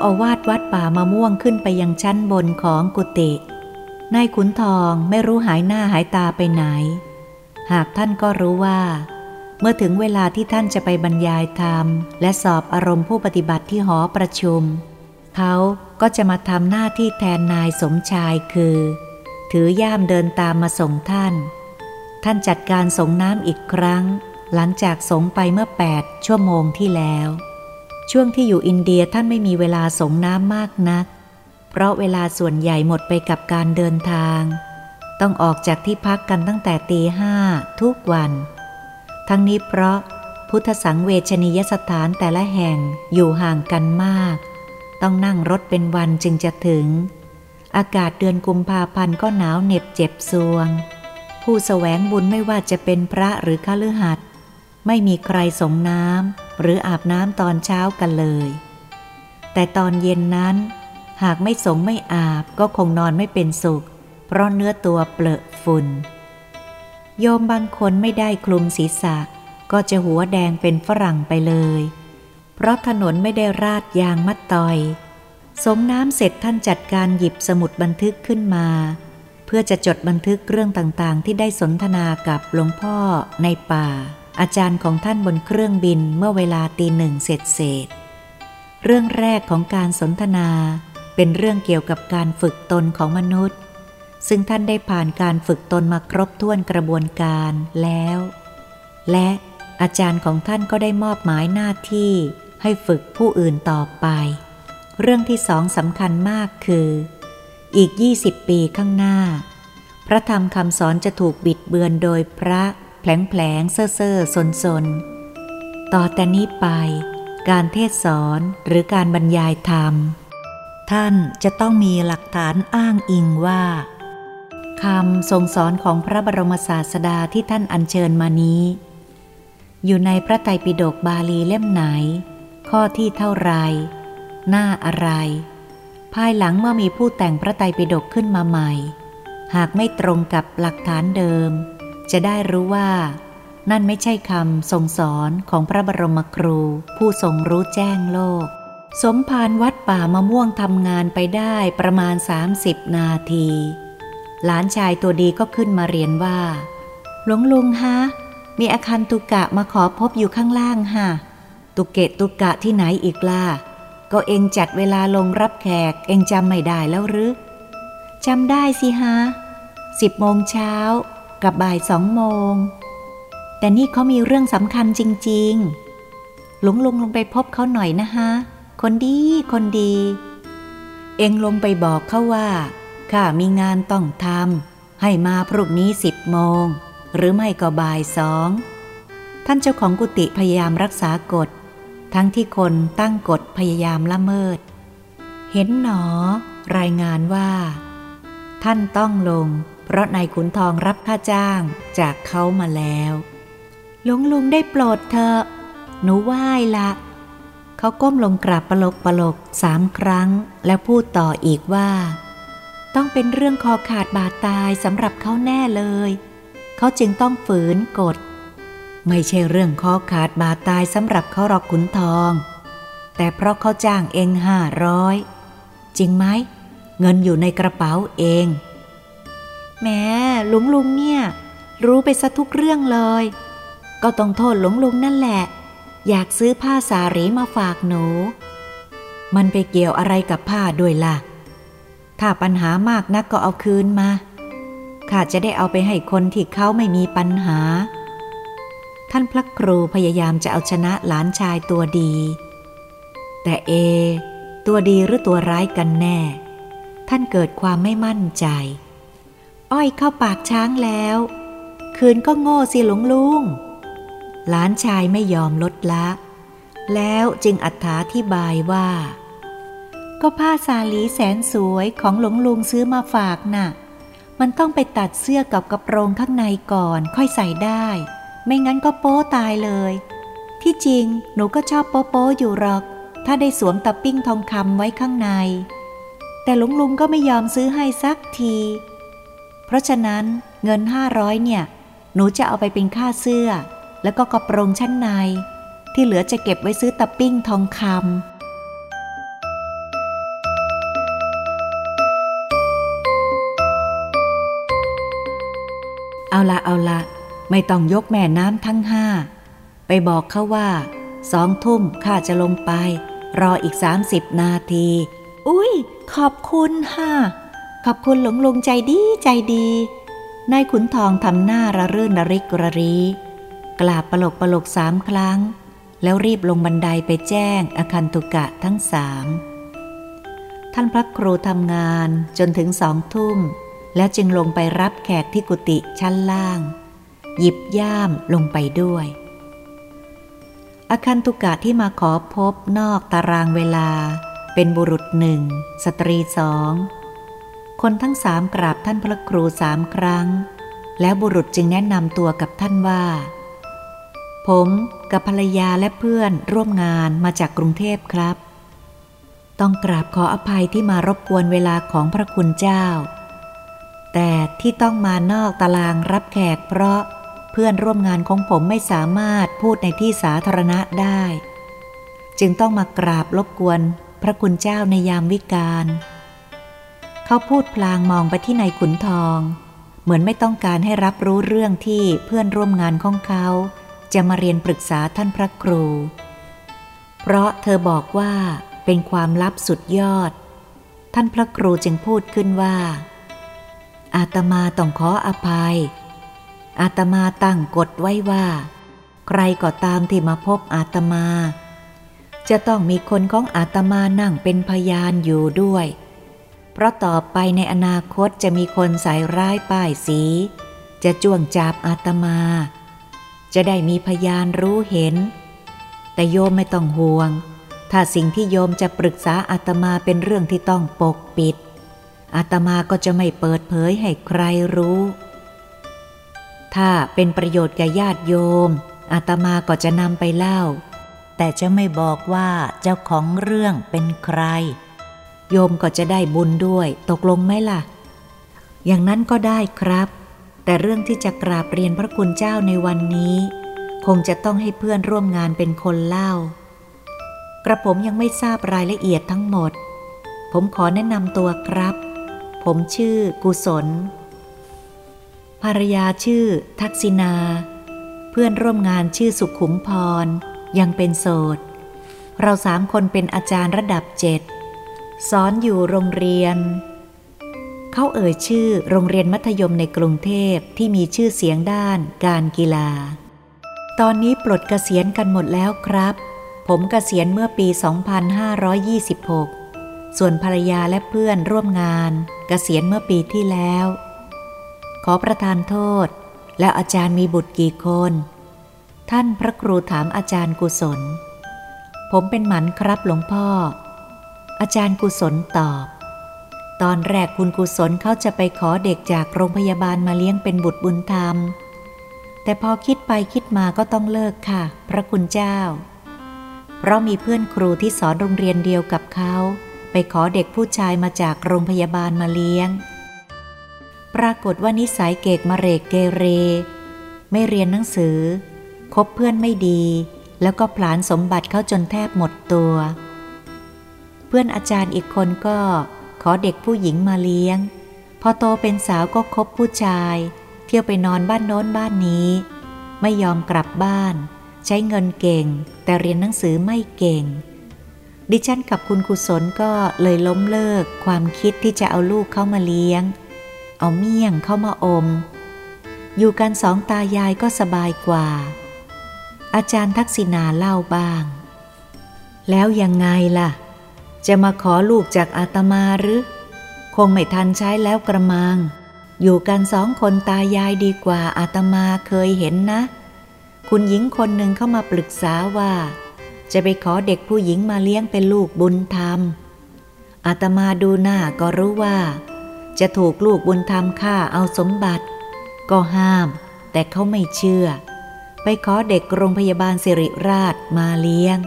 าอาวาสวัดป่ามะม่วงขึ้นไปยังชั้นบนของกุฏินายขุนทองไม่รู้หายหน้าหายตาไปไหน หากท่านก็รู้ว่า เมื่อถึงเวลาที่ท่านจะไปบรรยายธรรม และสอบอารมณ์ผู้ปฏิบัติที่หอประชุม เขาก็จะมาทำหน้าที่แทนนายสมชายคือ ถือย่ามเดินตามมาส่งท่าน ท่านจัดการสงน้ำอีกครั้ง หลังจากสงไปเมื่อแปดชั่วโมงที่แล้ว ช่วงที่อยู่อินเดียท่านไม่มีเวลาสงน้ำมากนัก เพราะเวลาส่วนใหญ่หมดไปกับการเดินทาง ต้องออกจากที่พักกันตั้งแต่ตีห้าทุกวัน ทั้งนี้เพราะพุทธสังเวชนียสถานแต่ละแห่งอยู่ห่างกันมาก ต้องนั่งรถเป็นวันจึงจะถึง อากาศเดือนกุมภาพันธ์ก็หนาวเหน็บเจ็บซวง ผู้แสวงบุญไม่ว่าจะเป็นพระหรือข้าลือหัดไม่มีใครสงน้ำ หรืออาบน้ำตอนเช้ากันเลย แต่ตอนเย็นนั้น หากไม่สงไม่อาบก็คงนอนไม่เป็นสุข เพราะเนื้อตัวเปลอะฝุ่น โยมบางคนไม่ได้คลุมศีรษะ ก็จะหัวแดงเป็นฝรั่งไปเลย เพราะถนนไม่ได้ราดยางมัดตอย สงน้ำเสร็จท่านจัดการหยิบสมุดบันทึกขึ้นมาเพื่อจะจดบันทึกเรื่องต่างๆ ที่ได้สนทนากับหลวงพ่อในป่า อาจารย์ของท่านบนเครื่องบินเมื่อเวลาตีหนึ่งเสร็จเสร็จเรื่องแรกของการสนทนาเป็นเรื่องเกี่ยวกับการฝึกตนของมนุษย์ ซึ่งท่านได้ผ่านการฝึกตนมาครบถ้วนกระบวนการแล้ว และอาจารย์ของท่านก็ได้มอบหมายหน้าที่ให้ฝึกผู้อื่นต่อไป เรื่องที่สองสำคัญมากคือ อีก 20 ปีข้างหน้า พระธรรมคำสอนจะถูกบิดเบือนโดยพระ แผลงแผลงเซ่อเซ่อสนสนต่อแต่นี้ไป การเทศสอนหรือการบรรยายธรรม ท่านจะต้องมีหลักฐานอ้างอิงว่าคำทรงสอนของพระบรมศาสดาที่ท่านอัญเชิญมานี้ อยู่ในพระไตรปิฎกบาลีเล่มไหน ข้อที่เท่าไร หน้าอะไร ภายหลังเมื่อมีผู้แต่งพระไตรปิฎกขึ้นมาใหม่ หากไม่ตรงกับหลักฐานเดิม จะได้รู้ว่า นั่นไม่ใช่คำทรงสอนของพระบรมครู ผู้ทรงรู้แจ้งโลก สมภารวัดป่ามะม่วงทำงานไปได้ประมาณ 30 นาที หลานชายตัวดีก็ขึ้นมาเรียนว่า หลวงลุงฮะ มีอาคันตุกะมาขอพบอยู่ข้างล่างฮะตุเกะตุกะที่ไหนอีกล่ะก็เองจัดเวลาลงรับแขก เองจำไม่ได้แล้วหรือจำได้สิฮะสิบโมงเช้า กับบ่ายสองโมง แต่นี่เขามีเรื่องสำคัญจริง ๆ หลวงลุงลงไปพบเขาหน่อยนะฮะคนดีคนดี เองลงไปบอกเขาว่าข้ามีงานต้องทำให้มาพรุ่งนี้สิบโมง หรือไม่ก็บ่ายสองท่านเจ้าของกุฏิพยายามรักษากฎ ทั้งที่คนตั้งกฎพยายามละเมิด เห็นหนอ รายงานว่า ท่านต้องลง เพราะนายขุนทองรับค่าจ้างจากเขามาแล้ว หลวงลุงได้โปรดเธอ หนูไหว้ละเขาก้มลงกราบปลกปลกสามครั้ง แล้วพูดต่ออีกว่า ต้องเป็นเรื่องคอขาดบาดตายสำหรับเขาแน่เลย เขาจึงต้องฝืนกฎ ไม่ใช่เรื่องคอขาดบาดตายสำหรับเขาหรอกขุนทอง แต่เพราะเขาจ้างเองห้าร้อยจริงไหมเงินอยู่ในกระเป๋าเอง แม้หลวงลุงเนี่ย รู้ไปซะทุกเรื่องเลย ก็ต้องโทษหลวงลุงนั่นแหละ อยากซื้อผ้าสารีมาฝากหนู มันไปเกี่ยวอะไรกับผ้าด้วยล่ะ ถ้าปัญหามากนักก็เอาคืนมาข้าจะได้เอาไปให้คนที่เขาไม่มีปัญหา ท่านพระครูพยายามจะเอาชนะหลานชายตัวดี แต่เอ ตัวดีหรือตัวร้ายกันแน่ ท่านเกิดความไม่มั่นใจ อ้อยเข้าปากช้างแล้ว คืนก็โง่สิหลวงลุงหลานชายไม่ยอมลดละ แล้วจึงอัถาธิบายว่า ก็ผ้าสาลีแสนสวยของหลวงลุงซื้อมาฝากน่ะ มันต้องไปตัดเสื้อกับกระโปรงข้างในก่อนค่อยใส่ได้ ไม่งั้นก็โป๊ตายเลย ที่จริงหนูก็ชอบโป๊โป๊อยู่หรอก ถ้าได้สวมตะปิ้งทองคำไว้ข้างใน แต่หลวงลุงก็ไม่ยอมซื้อให้สักที เพราะฉะนั้นเงินห้าร้อยเนี่ย หนูจะเอาไปเป็นค่าเสื้อ แล้วก็กระโปรงชั้นใน ที่เหลือจะเก็บไว้ซื้อตะปิ้งทองคำเอาละเอาละไม่ต้องยกแม่น้ำทั้งห้า ไปบอกเขาว่าสองทุ่มข้าจะลงไป รออีกสามสิบนาที อุ้ยขอบคุณค่ะ ขอบคุณหลวงลุงใจดีใจดี นายขุนทองทำหน้าระรื่นระริกระรี กราบปลกปลกสามครั้ง แล้วรีบลงบันไดไปแจ้งอคันตุกะทั้งสาม ท่านพระครูทำงานจนถึงสองทุ่ม แล้วจึงลงไปรับแขกที่กุฏิชั้นล่าง หยิบย่ามลงไปด้วยอคันตุกะที่มาขอพบนอกตารางเวลา เป็นบุรุษหนึ่ง สตรีสอง คนทั้งสามกราบท่านพระครูสามครั้ง แล้วบุรุษจึงแนะนำตัวกับท่านว่า ผมกับภรรยาและเพื่อนร่วมงานมาจากกรุงเทพครับ ต้องกราบขออภัยที่มารบกวนเวลาของพระคุณเจ้า แต่ที่ต้องมานอกตารางรับแขกเพราะเพื่อนร่วมงานของผมไม่สามารถพูดในที่สาธารณะได้ จึงต้องมากราบรบกวนพระคุณเจ้าในยามวิกาล เขาพูดพลางมองไปที่นายขุนทอง เหมือนไม่ต้องการให้รับรู้เรื่องที่เพื่อนร่วมงานของเขา จะมาเรียนปรึกษาท่านพระครู เพราะเธอบอกว่าเป็นความลับสุดยอด ท่านพระครูจึงพูดขึ้นว่า อาตมาต้องขออภัย อาตมาตั้งกฎไว้ว่า ใครก็ตามที่มาพบอาตมา จะต้องมีคนของอาตมานั่งเป็นพยานอยู่ด้วย เพราะต่อไปในอนาคตจะมีคนใส่ร้ายป้ายสี จะจ้วงจับอาตมา จะได้มีพยานรู้เห็น แต่โยมไม่ต้องห่วง ถ้าสิ่งที่โยมจะปรึกษาอาตมาเป็นเรื่องที่ต้องปกปิด อาตมาก็จะไม่เปิดเผยให้ใครรู้ ถ้าเป็นประโยชน์แก่ญาติโยม อาตมาก็จะนำไปเล่า แต่จะไม่บอกว่าเจ้าของเรื่องเป็นใคร โยมก็จะได้บุญด้วย ตกลงไหมล่ะ อย่างนั้นก็ได้ครับ แต่เรื่องที่จะกราบเรียนพระคุณเจ้าในวันนี้ คงจะต้องให้เพื่อนร่วมงานเป็นคนเล่า กระผมยังไม่ทราบรายละเอียดทั้งหมด ผมขอแนะนำตัวครับ ผมชื่อกุศล ภรรยาชื่อ ทักษินา เพื่อนร่วมงานชื่อสุขุมพร ยังเป็นโสด เราสามคนเป็นอาจารย์ระดับเจ็ด สอนอยู่โรงเรียน เขาเอ่ยชื่อโรงเรียนมัธยมในกรุงเทพที่มีชื่อเสียงด้านการกีฬา ตอนนี้ปลดเกษียณกันหมดแล้วครับ ผมเกษียณเมื่อปี 2526 ส่วนภรรยาและเพื่อนร่วมงานเกษียณเมื่อปีที่แล้ว ขอประทานโทษ แล้วอาจารย์มีบุตรกี่คน ท่านพระครูถามอาจารย์กุศล ผมเป็นหมันครับหลวงพ่อ อาจารย์กุศลตอบ ตอนแรกคุณกุศลเขาจะไปขอเด็กจากโรงพยาบาลมาเลี้ยงเป็นบุตรบุญธรรม แต่พอคิดไปคิดมาก็ต้องเลิกค่ะ พระคุณเจ้า เพราะมีเพื่อนครูที่สอนโรงเรียนเดียวกับเขาไปขอเด็กผู้ชายมาจากโรงพยาบาลมาเลี้ยง ปรากฏว่านิสัยเกกมะเรกเกเร ไม่เรียนหนังสือ คบเพื่อนไม่ดี แล้วก็ผลานสมบัติเขาจนแทบหมดตัว เพื่อนอาจารย์อีกคนก็ขอเด็กผู้หญิงมาเลี้ยง พอโตเป็นสาวก็คบผู้ชาย เที่ยวไปนอนบ้านโน้นบ้านนี้ ไม่ยอมกลับบ้าน ใช้เงินเก่ง แต่เรียนหนังสือไม่เก่ง ดิฉันกับคุณกุศลก็เลยล้มเลิกความคิดที่จะเอาลูกเข้ามาเลี้ยง เอาเมี่ยงเข้ามาอม อยู่กันสองตายายก็สบายกว่า อาจารย์ทักษิณาเล่าบ้าง แล้วยังไงล่ะ จะมาขอลูกจากอาตมาหรือ คงไม่ทันใช้แล้วกระมัง อยู่กันสองคนตายายดีกว่าอาตมาเคยเห็นนะ คุณหญิงคนหนึ่งเข้ามาปรึกษาว่า จะไปขอเด็กผู้หญิงมาเลี้ยงเป็นลูกบุญธรรม อาตมาดูหน้าก็รู้ว่า จะถูกลูกบุญธรรมฆ่าเอาสมบัติ ก็ห้าม แต่เขาไม่เชื่อ ไปขอเด็กโรงพยาบาลสิริราชมาเลี้ยง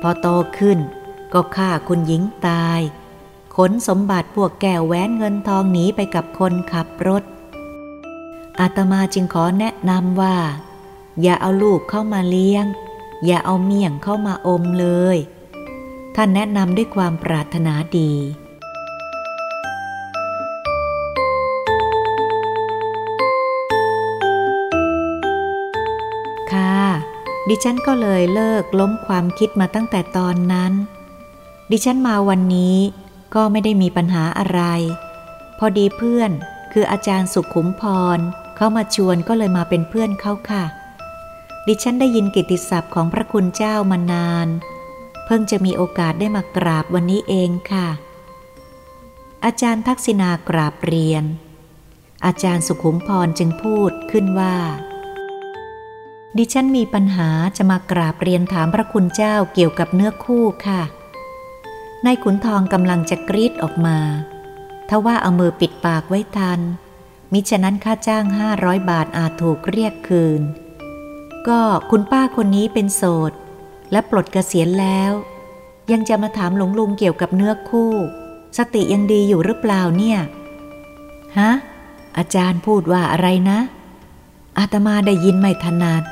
พอโตขึ้น ก็ฆ่าคุณหญิงตาย ขนสมบัติพวกแก้วแหวนเงินทองหนีไปกับคนขับรถ อาตมาจึงขอแนะนำว่า อย่าเอาลูกเข้ามาเลี้ยง อย่าเอาเมี่ยงเข้ามาอมเลย ท่านแนะนำด้วยความปรารถนาดีค่ะดิฉันก็เลยเลิกล้มความคิดมาตั้งแต่ตอนนั้น ดิฉันมาวันนี้ก็ไม่ได้มีปัญหาอะไร พอดีเพื่อนคืออาจารย์สุขุมพรเขามาชวนก็เลยมาเป็นเพื่อนเขาค่ะ ดิฉันได้ยินกิตติศัพท์ของพระคุณเจ้ามานาน เพิ่งจะมีโอกาสได้มากราบวันนี้เองค่ะ อาจารย์ทักษิณากราบเรียน อาจารย์สุขุมพรจึงพูดขึ้นว่า ดิฉันมีปัญหาจะมากราบเรียนถามพระคุณเจ้าเกี่ยวกับเนื้อคู่ค่ะ นายขุนทองกำลังจะกรีดออกมาทว่าเอามือปิดปากไว้ทัน มิฉะนั้นค่าจ้างห้าร้อยบาทอาจถูกเรียกคืน ก็คุณป้าคนนี้เป็นโสด และปลดเกษียณแล้ว ยังจะมาถามหลวงลุงเกี่ยวกับเนื้อคู่ สติยังดีอยู่หรือเปล่าเนี่ยฮะอาจารย์พูดว่าอะไรนะ อาตมาได้ยินไม่ถนัด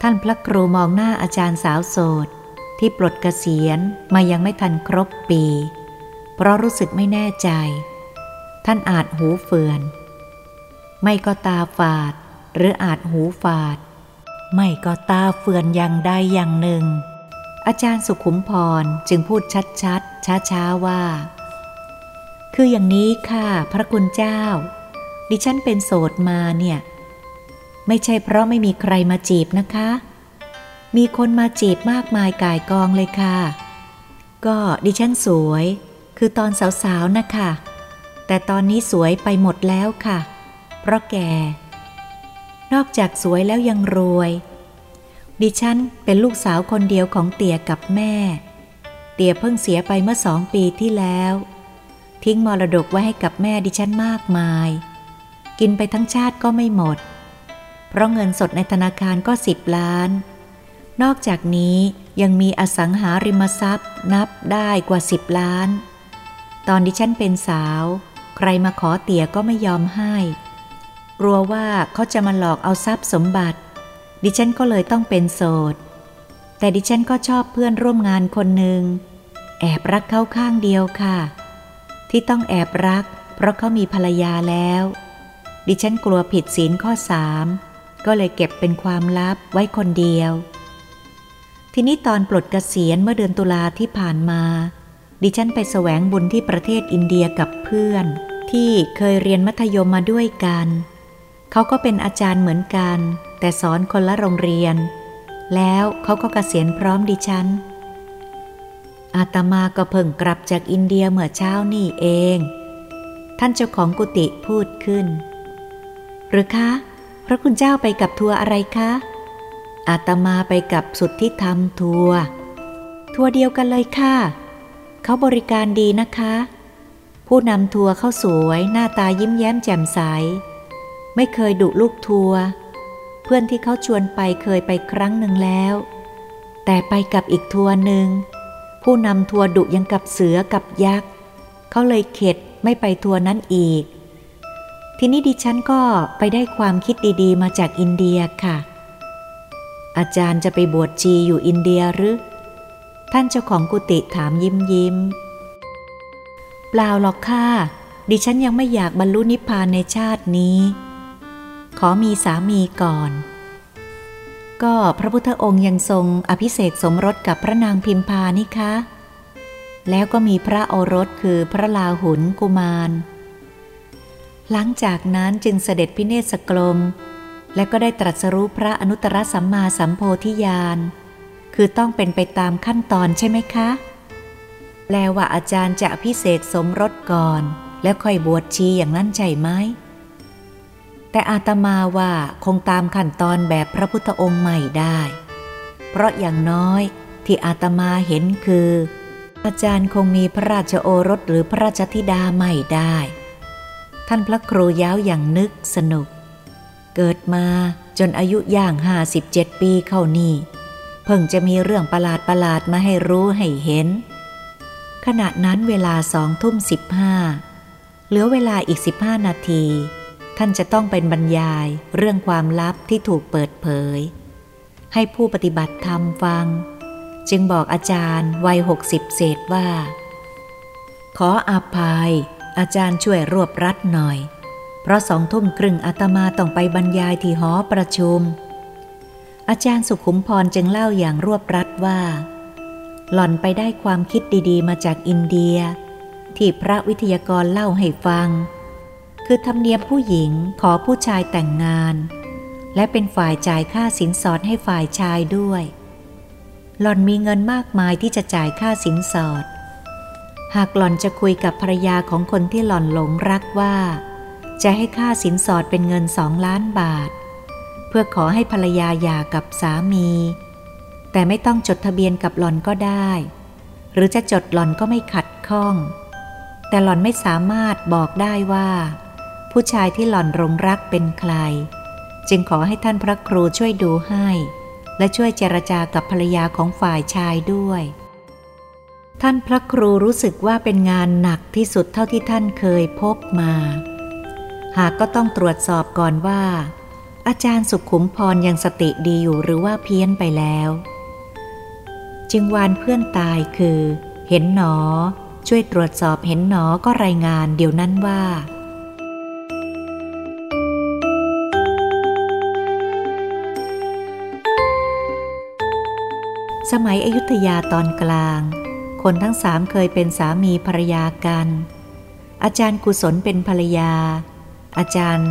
ท่านพระครูมองหน้าอาจารย์สาวโสด ที่ปลดเกษียณมายังไม่ทันครบปี เพราะรู้สึกไม่แน่ใจ ท่านอาจหูเฟือน ไม่ก็ตาฝาด หรืออาจหูฝาด ไม่ก็ตาเฟือนอย่างใดอย่างหนึ่ง อาจารย์สุขุมพรจึงพูดชัดๆ ช้าๆว่า คืออย่างนี้ค่ะ พระคุณเจ้า ดิฉันเป็นโสดมาเนี่ย ไม่ใช่เพราะไม่มีใครมาจีบนะคะ มีคนมาจีบมากมายกายกองเลยค่ะ ก็ดิฉันสวย คือตอนสาวๆนะคะ แต่ตอนนี้สวยไปหมดแล้วค่ะ เพราะแกนอกจากสวยแล้วยังรวย ดิฉันเป็นลูกสาวคนเดียวของเตี่ยกับแม่ เตี่ยเพิ่งเสียไปเมื่อสองปีที่แล้ว ทิ้งมรดกไว้ให้กับแม่ดิฉันมากมาย กินไปทั้งชาติก็ไม่หมด เพราะเงินสดในธนาคารก็สิบล้าน นอกจากนี้ยังมีอสังหาริมทรัพย์นับได้กว่าสิบล้าน ตอนดิฉันเป็นสาว ใครมาขอเตี่ยก็ไม่ยอมให้ กลัวว่าเขาจะมาหลอกเอาทรัพย์สมบัติ ดิฉันก็เลยต้องเป็นโสด แต่ดิฉันก็ชอบเพื่อนร่วมงานคนหนึ่ง แอบรักเขาข้างเดียวค่ะ ที่ต้องแอบรัก เพราะเขามีภรรยาแล้ว ดิฉันกลัวผิดศีลข้อสามก็เลยเก็บเป็นความลับไว้คนเดียว ทีนี้ตอนปลดเกษียณเมื่อเดือนตุลาที่ผ่านมา ดิฉันไปแสวงบุญที่ประเทศอินเดียกับเพื่อน ที่เคยเรียนมัธยมมาด้วยกัน เขาก็เป็นอาจารย์เหมือนกัน แต่สอนคนละโรงเรียน แล้วเขาก็เกษียณพร้อมดิฉัน อาตมาก็เพิ่งกลับจากอินเดียเมื่อเช้านี่เอง ท่านเจ้าของกุฏิพูดขึ้น หรือคะ พระคุณเจ้าไปกับทัวร์อะไรคะ อาตมาไปกับสุดที่ทำทัวร์ทัวร์เดียวกันเลยค่ะ เขาบริการดีนะคะ ผู้นำทัวร์เขาสวย หน้าตายิ้มแย้มแจ่มใส ไม่เคยดุลูกทัวร์เพื่อนที่เขาชวนไปเคยไปครั้งหนึ่งแล้ว แต่ไปกับอีกทัวร์หนึ่ง ผู้นำทัวร์ดุยังกับเสือกับยักษ์เขาเลยเข็ดไม่ไปทัวร์นั้นอีก ทีนี้ดิฉันก็ไปได้ความคิดดีๆ มาจากอินเดียค่ะ อาจารย์จะไปบวชจีอยู่อินเดียหรือ ท่านเจ้าของกุฏิถามยิ้มยิ้ม เปล่าหรอกค่ะดิฉันยังไม่อยากบรรลุนิพพานในชาตินี้ ขอมีสามีก่อน ก็พระพุทธองค์ยังทรงอภิเษกสมรสกับพระนางพิมพานี่คะ แล้วก็มีพระโอรสคือพระลาหุนกุมาร หลังจากนั้นจึงเสด็จพิเนศกลม และก็ได้ตรัสรู้พระอนุตตรสัมมาสัมโพธิญาณ คือต้องเป็นไปตามขั้นตอนใช่ไหมคะ แปลว่าอาจารย์จะพิเศษสมรสก่อน แล้วค่อยบวชชีอย่างนั้นใช่ไหม แต่อาตมาว่าคงตามขั้นตอนแบบพระพุทธองค์ใหม่ได้ เพราะอย่างน้อยที่อาตมาเห็นคือ อาจารย์คงมีพระราชโอรสหรือพระราชธิดาใหม่ได้ ท่านพระครูย้าวอย่างนึกสนุก เกิดมาจนอายุย่างห้าสิบเจ็ดปีเข้านี่เพิ่งจะมีเรื่องประหลาดประหลาดมาให้รู้ให้เห็น ขณะนั้นเวลาสองทุ่มสิบห้าเหลือเวลาอีกสิบห้านาที ท่านจะต้องเป็นบรรยายเรื่องความลับที่ถูกเปิดเผย ให้ผู้ปฏิบัติธรรมฟัง จึงบอกอาจารย์วัยหกสิบเศษว่า ขออาภัย อาจารย์ช่วยรวบรัดหน่อย เพราะสองทุ่มครึ่งอาตมาต้องไปบรรยายที่หอประชุมออาจารย์สุขุมพรจึงเล่าอย่างรวบรัดว่า หล่อนไปได้ความคิดดีๆ มาจากอินเดีย ที่พระวิทยากรเล่าให้ฟัง คือธรรมเนียมผู้หญิงขอผู้ชายแต่งงาน และเป็นฝ่ายจ่ายค่าสินสอดให้ฝ่ายชายด้วย หล่อนมีเงินมากมายที่จะจ่ายค่าสินสอด หากหล่อนจะคุยกับภรรยาของคนที่หล่อนหลงรักว่า จะให้ค่าสินสอดเป็นเงินสองล้านบาท เพื่อขอให้ภรรยาหย่ากับสามี แต่ไม่ต้องจดทะเบียนกับหล่อนก็ได้ หรือจะจดหล่อนก็ไม่ขัดข้อง แต่หล่อนไม่สามารถบอกได้ว่า ผู้ชายที่หล่อนรงรักเป็นใคร จึงขอให้ท่านพระครูช่วยดูให้ และช่วยเจรจากับภรรยาของฝ่ายชายด้วยท่านพระครูรู้สึกว่าเป็นงานหนักที่สุดเท่าที่ท่านเคยพบมา หากก็ต้องตรวจสอบก่อนว่า อาจารย์สุขุมพรยังสติดีอยู่หรือว่าเพี้ยนไปแล้ว จึงวานเพื่อนตายคือ เห็นหนอ ช่วยตรวจสอบเห็นหนอก็รายงานเดี๋ยวนั้นว่าสมัยอยุธยาตอนกลาง คนทั้งสามเคยเป็นสามีภรรยากัน อาจารย์กุศลเป็นภรรยา อาจารย์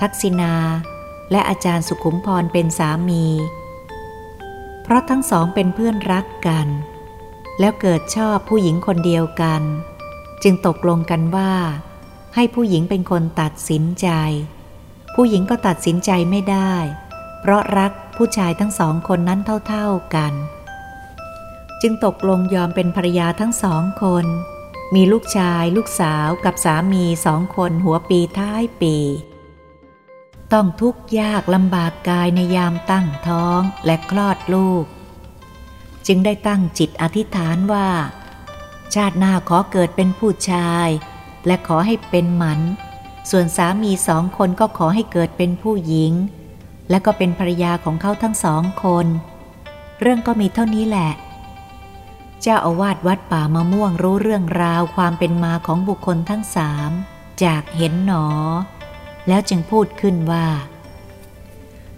ทักษิณาและอาจารย์สุขุมพรเป็นสามี เพราะทั้งสองเป็นเพื่อนรักกัน แล้วเกิดชอบผู้หญิงคนเดียวกัน จึงตกลงกันว่า ให้ผู้หญิงเป็นคนตัดสินใจ ผู้หญิงก็ตัดสินใจไม่ได้ เพราะรักผู้ชายทั้งสองคนนั้นเท่าๆกัน จึงตกลงยอมเป็นภรรยาทั้งสองคน มีลูกชาย ลูกสาวกับสามีสองคนหัวปีท้ายปี ต้องทุกข์ยากลำบากกายในยามตั้งท้องและคลอดลูก จึงได้ตั้งจิตอธิษฐานว่า ชาติหน้าขอเกิดเป็นผู้ชาย และขอให้เป็นหมัน ส่วนสามีสองคนก็ขอให้เกิดเป็นผู้หญิง และก็เป็นภรรยาของเขาทั้งสองคน เรื่องก็มีเท่านี้แหละ เจ้าอาวาสวัดป่ามะม่วงรู้เรื่องราวความเป็นมาของบุคคลทั้งสามจากเห็นหนอ แล้วจึงพูดขึ้นว่า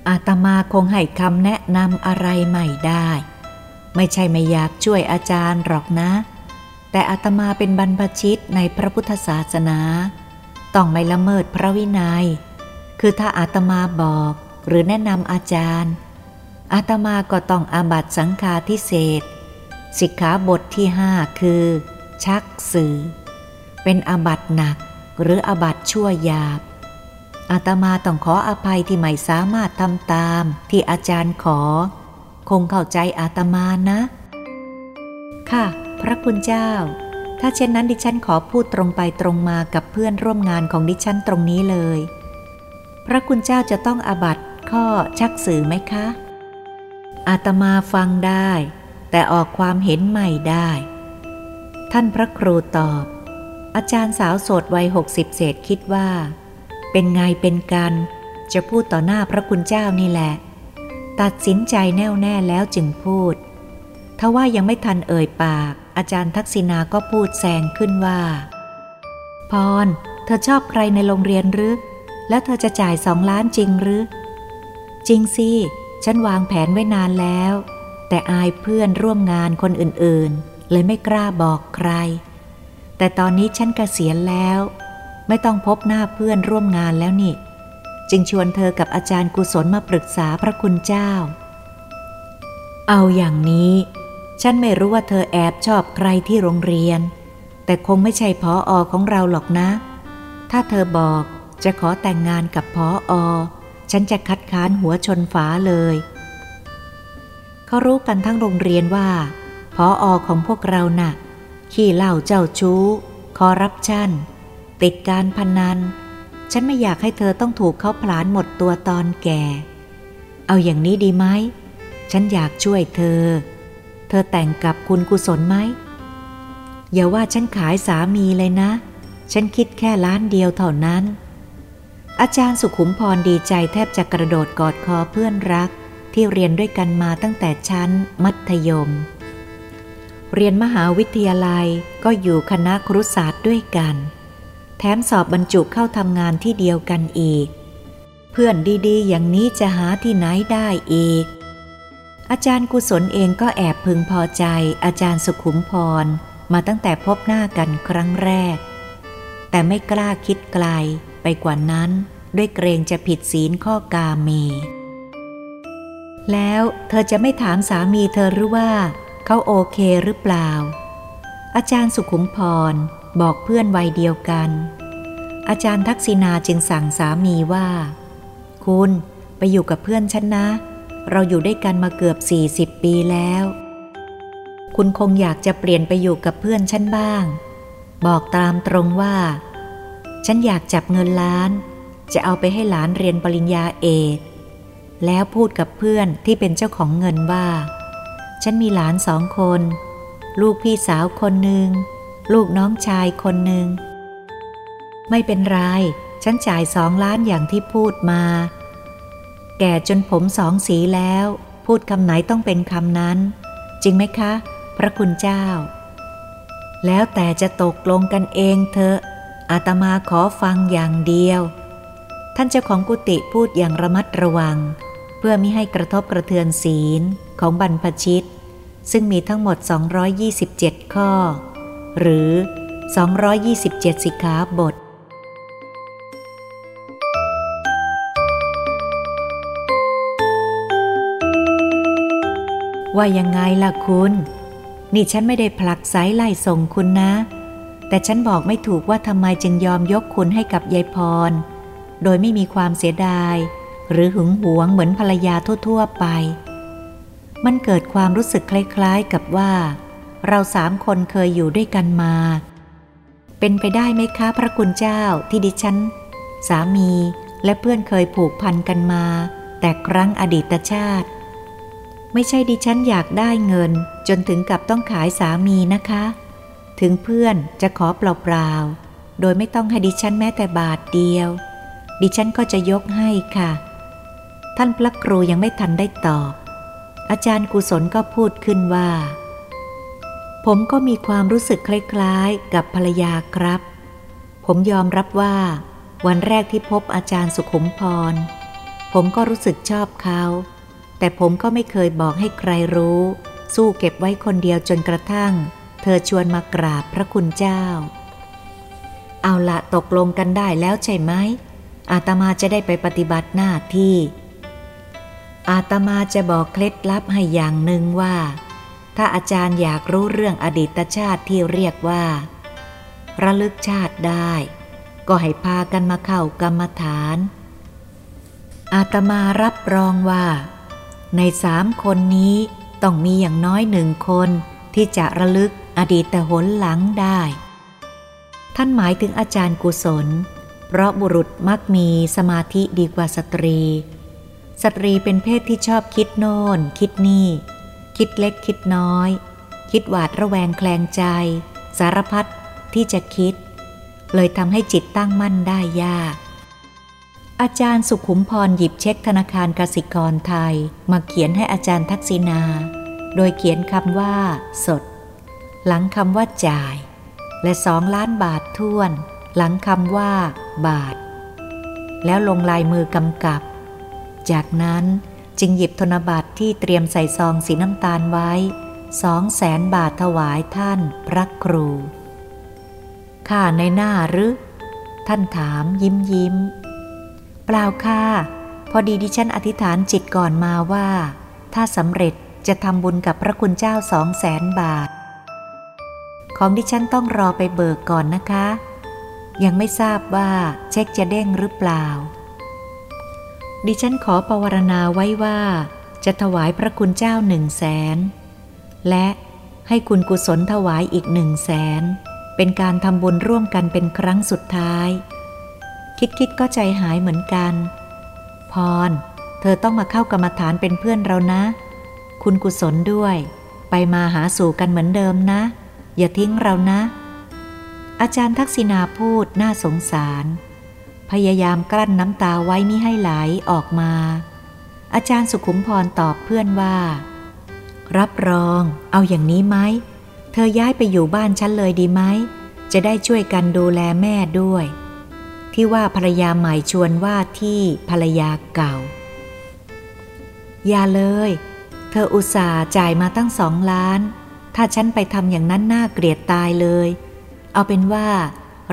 อาตมาคงให้คำแนะนำอะไรใหม่ได้ ไม่ใช่ไม่อยากช่วยอาจารย์หรอกนะ แต่อาตมาเป็นบรรพชิตในพระพุทธศาสนา ต้องไม่ละเมิดพระวินัย คือถ้าอาตมาบอกหรือแนะนำอาจารย์ อาตมาก็ต้องอาบัตสังฆาทิเศษ สิกขาบทที่ห้าคือ ชักสื่อ เป็นอาบัตหนักหรืออาบัตชั่วยาบอาตมาต้องขออภัยที่ไม่สามารถทำตามที่อาจารย์ขอ คงเข้าใจอาตมานะ ค่ะ พระคุณเจ้า ถ้าเช่นนั้นดิฉันขอพูดตรงไปตรงมากับเพื่อนร่วมงานของดิฉันตรงนี้เลย พระคุณเจ้าจะต้องอาบัตข้อชักสื่อไหมคะ อาตมาฟังได้ แต่ออกความเห็นใหม่ได้ ท่านพระครูตอบ อาจารย์สาวโสดวัยหกสิบเศษคิดว่า เป็นไงเป็นกัน จะพูดต่อหน้าพระคุณเจ้านี่แหละ ตัดสินใจแน่วแน่แล้วจึงพูดทว่ายังไม่ทันเอ่ยปาก อาจารย์ทักษิณาก็พูดแซงขึ้นว่า พร เธอชอบใครในโรงเรียนหรือ แล้วเธอจะจ่ายสองล้านจริงหรือ จริงสิ ฉันวางแผนไว้นานแล้ว แต่อายเพื่อนร่วมงานคนอื่นๆ เลยไม่กล้าบอกใคร แต่ตอนนี้ฉันกเกษียณแล้ว ไม่ต้องพบหน้าเพื่อนร่วมงานแล้วนี่ จึงชวนเธอกับอาจารย์กุศลมาปรึกษาพระคุณเจ้า เอาอย่างนี้ ฉันไม่รู้ว่าเธอแอบชอบใครที่โรงเรียน แต่คงไม่ใช่พออของเราหรอกนะ ถ้าเธอบอกจะขอแต่งงานกับพออฉันจะคัดค้านหัวชนฝาเลย เขารู้กันทั้งโรงเรียนว่าพออของพวกเรานะ่ะ ขี้เหล้าเจ้าชู้ คอรับชั่น ติดการพนัน ฉันไม่อยากให้เธอต้องถูกเขาผลาญหมดตัวตอนแก่ เอาอย่างนี้ดีไหม ฉันอยากช่วยเธอ เธอแต่งกับคุณกุศลไหม อย่าว่าฉันขายสามีเลยนะ ฉันคิดแค่ล้านเดียวเท่านั้น อาจารย์สุขุมพรดีใจแทบจะกระโดดกอดคอเพื่อนรัก ที่เรียนด้วยกันมาตั้งแต่ชั้น มัธยม เรียนมหาวิทยาลัยก็อยู่คณะครุศาสตร์ด้วยกัน แถมสอบบรรจุเข้าทำงานที่เดียวกันอีก เพื่อนดีๆ อย่างนี้จะหาที่ไหนได้อีก อาจารย์กุศลเองก็แอบพึงพอใจอาจารย์สุขุมพรมาตั้งแต่พบหน้ากันครั้งแรก แต่ไม่กล้าคิดไกลไปกว่านั้นด้วยเกรงจะผิดศีลข้อกาเม แล้วเธอจะไม่ถามสามีเธอหรือว่าเขาโอเคหรือเปล่า อาจารย์สุขุมพรบอกเพื่อนวัยเดียวกัน อาจารย์ทักษิณาจึงสั่งสามีว่า คุณไปอยู่กับเพื่อนฉันนะ เราอยู่ด้วยกันมาเกือบสี่สิบปีแล้ว คุณคงอยากจะเปลี่ยนไปอยู่กับเพื่อนฉันบ้าง บอกตามตรงว่า ฉันอยากจับเงินล้าน จะเอาไปให้หลานเรียนปริญญาเอก แล้วพูดกับเพื่อนที่เป็นเจ้าของเงินว่า ฉันมีหลานสองคน ลูกพี่สาวคนหนึ่ง ลูกน้องชายคนหนึ่ง ไม่เป็นไร ฉันจ่ายสองล้านอย่างที่พูดมา แก่จนผมสองสีแล้ว พูดคำไหนต้องเป็นคำนั้น จริงไหมคะ พระคุณเจ้า แล้วแต่จะตกลงกันเองเถอะ อาตมาขอฟังอย่างเดียว ท่านเจ้าของกุฏิพูดอย่างระมัดระวัง เพื่อไม่ให้กระทบกระเทือนศีลของบรรพชิต ซึ่งมีทั้งหมด 227 ข้อ หรือ 227 สิกขาบทว่ายังไงล่ะคุณ นี่ฉันไม่ได้ผลักไสไล่ส่งคุณนะ แต่ฉันบอกไม่ถูกว่าทำไมจึงยอมยกคุณให้กับยายพร โดยไม่มีความเสียดาย หรือหึงหวงเหมือนภรรยาทั่ว ๆ ไป มันเกิดความรู้สึกคล้าย ๆ กับว่า เราสามคนเคยอยู่ด้วยกันมา เป็นไปได้ไหมคะพระคุณเจ้าที่ดิฉัน สามีและเพื่อนเคยผูกพันกันมา แต่ครั้งอดีตชาติ ไม่ใช่ดิฉันอยากได้เงิน จนถึงกับต้องขายสามีนะคะ ถึงเพื่อนจะขอเปล่าๆโดยไม่ต้องให้ดิฉันแม้แต่บาทเดียว ดิฉันก็จะยกให้ค่ะ ท่านพระครูยังไม่ทันได้ตอบ อาจารย์กุศลก็พูดขึ้นว่า ผมก็มีความรู้สึกคล้ายๆ กับภรรยาครับ ผมยอมรับว่า วันแรกที่พบอาจารย์สุขุมพร ผมก็รู้สึกชอบเขา แต่ผมก็ไม่เคยบอกให้ใครรู้ สู้เก็บไว้คนเดียวจนกระทั่ง เธอชวนมากราบพระคุณเจ้า เอาละตกลงกันได้แล้วใช่ไหมอาตมาจะได้ไปปฏิบัติหน้าที่ อาตมาจะบอกเคล็ดลับให้อย่างหนึ่งว่า ถ้าอาจารย์อยากรู้เรื่องอดีตชาติที่เรียกว่า ระลึกชาติได้ ก็ให้พากันมาเข้ากรรมฐาน อาตมารับรองว่า ในสามคนนี้ต้องมีอย่างน้อยหนึ่งคนที่จะระลึกอดีตหนหลังได้ ท่านหมายถึงอาจารย์กุศล เพราะบุรุษมักมีสมาธิดีกว่าสตรี สตรีเป็นเพศที่ชอบคิดโน่น คิดนี่ คิดเล็กคิดน้อย คิดหวาดระแวงแคลงใจ สารพัดที่จะคิด เลยทำให้จิตตั้งมั่นได้ยาก อาจารย์สุขุมพรหยิบเช็คธนาคารกสิกรไทย มาเขียนให้อาจารย์ทักษิณา โดยเขียนคำว่า สด หลังคำว่าจ่าย และสองล้านบาทท่วน หลังคำว่า บาท แล้วลงลายมือกำกับ จากนั้นจึงหยิบธนบัตรที่เตรียมใส่ซองสีน้ำตาลไว้สองแสนบาทถวายท่านพระครู ข้าในหน้าหรือ ท่านถามยิ้มยิ้ม เปล่าค่ะ พอดีดิฉันอธิษฐานจิตก่อนมาว่า ถ้าสำเร็จจะทำบุญกับพระคุณเจ้าสองแสนบาท ของดิฉันต้องรอไปเบิกก่อนนะคะ ยังไม่ทราบว่าเช็คจะเด้งหรือเปล่า ดิฉันขอปวารณาไว้ว่า จะถวายพระคุณเจ้าหนึ่งแสนและให้คุณกุศลถวายอีกหนึ่งแสนเป็นการทำบุญร่วมกันเป็นครั้งสุดท้าย คิดคิดก็ใจหายเหมือนกัน พร เธอต้องมาเข้ากรรมฐานเป็นเพื่อนเรานะ คุณกุศลด้วย ไปมาหาสู่กันเหมือนเดิมนะ อย่าทิ้งเรานะ อาจารย์ทักษิณาพูดน่าสงสาร พยายามกลั้นน้ำตาไว้มิให้ไหลออกมา อาจารย์สุขุมพรตอบเพื่อนว่า รับรอง เอาอย่างนี้ไหม เธอย้ายไปอยู่บ้านฉันเลยดีไหม จะได้ช่วยกันดูแลแม่ด้วย ที่ว่าภรรยาใหม่ชวนว่าที่ภรรยาเก่า อย่าเลย เธออุตส่าห์จ่ายมาตั้งสองล้าน ถ้าฉันไปทำอย่างนั้นน่าเกลียดตายเลย เอาเป็นว่า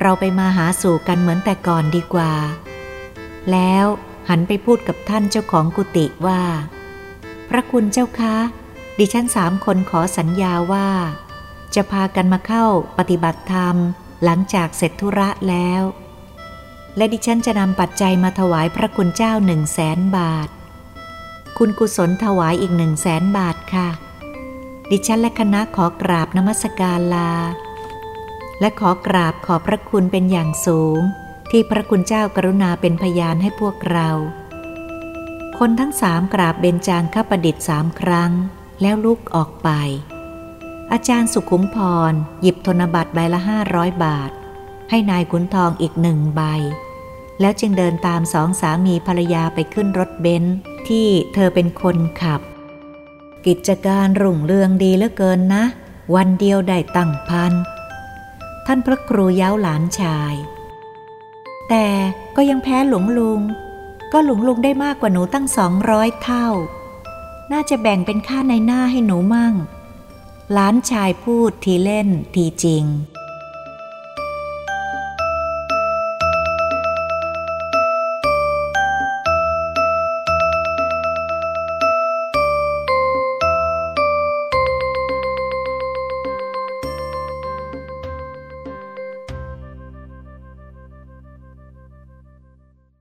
เราไปมาหาสู่กันเหมือนแต่ก่อนดีกว่า แล้วหันไปพูดกับท่านเจ้าของกุฏิว่า พระคุณเจ้าคะ ดิฉันสามคนขอสัญญาว่า จะพากันมาเข้าปฏิบัติธรรม หลังจากเสร็จธุระแล้ว และดิฉันจะนำปัจจัยมาถวายพระคุณเจ้าหนึ่งแสนบาท คุณกุศลถวายอีกหนึ่งแสนบาทค่ะ ดิฉันและคณะขอกราบนมัสการลา และขอกราบขอพระคุณเป็นอย่างสูง ที่พระคุณเจ้ากรุณาเป็นพยานให้พวกเรา คนทั้งสามกราบเบญจางคประดิษฐ์สามครั้ง แล้วลุกออกไป อาจารย์สุขุมพร หยิบธนบัตรใบละห้าร้อยบาท ให้นายขุนทองอีกหนึ่งใบ แล้วจึงเดินตามสองสามีภรรยาไปขึ้นรถเบนซ์ที่เธอเป็นคนขับ กิจการรุ่งเรืองดีเหลือเกินนะ วันเดียวได้ตั้งพัน ท่านพระครูเย้าหลานชาย แต่ก็ยังแพ้หลวงลุง ก็หลวงลุงได้มากกว่าหนูตั้งสองร้อยเท่า น่าจะแบ่งเป็นค่าในหน้าให้หนูมั่ง หลานชายพูดทีเล่นทีจริง